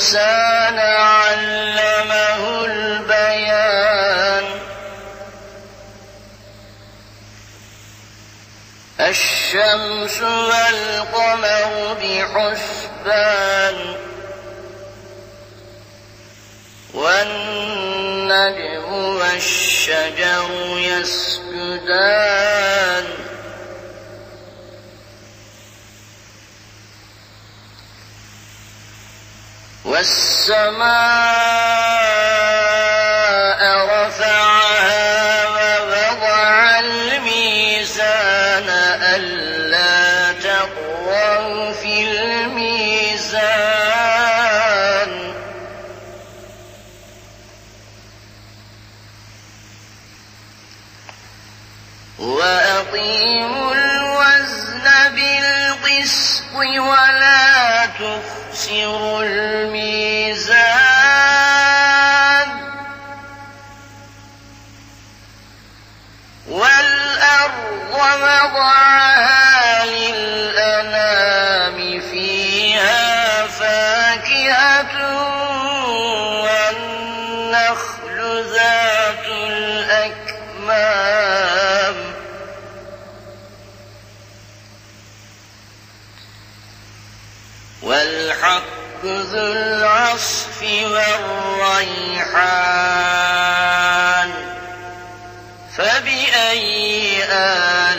الإنسان علمه البيان. الشمس والقمر بحسبان. والنجم والشجر يسجدان. والسماء رفعها ووضع الميزان ألا تطغوا في الميزان. وأقيموا الوزن بالقسط ولا تخسروا والنخل ذات الأكمام. والحق ذو العصف والريحان. فبأي آلاء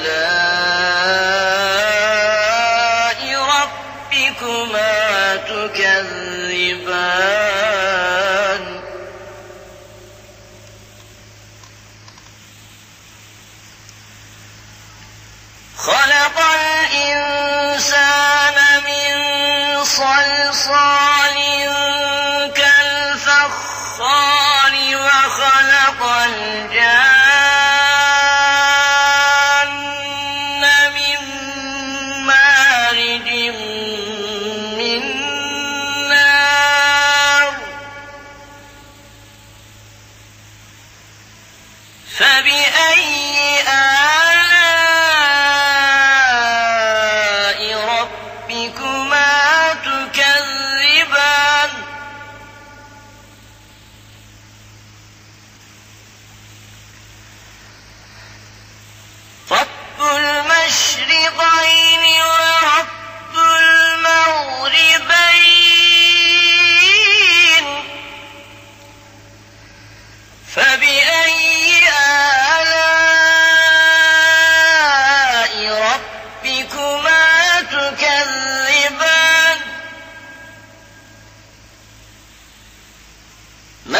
صلصال كالفخار وخلق الجان ما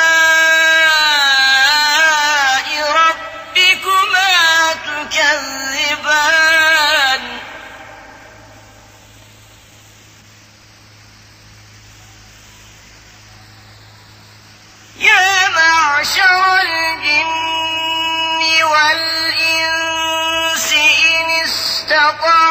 وَطَعَامًا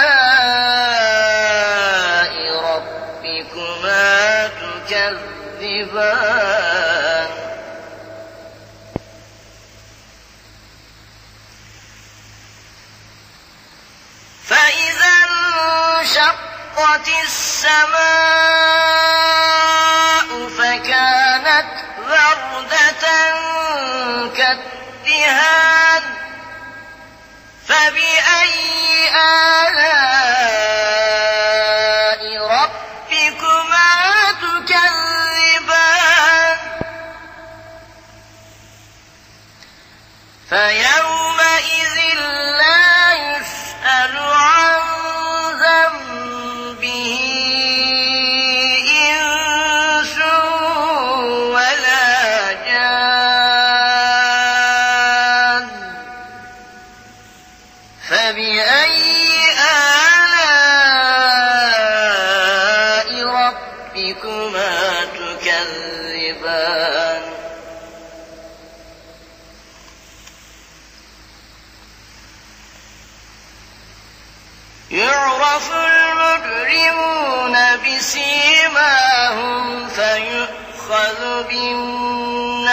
انشقت السماء يعرف المجرمون بسيماهم فيؤخذ بالنواصي.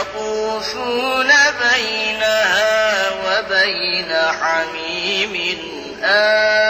يطوفون بينها وبين حميم آن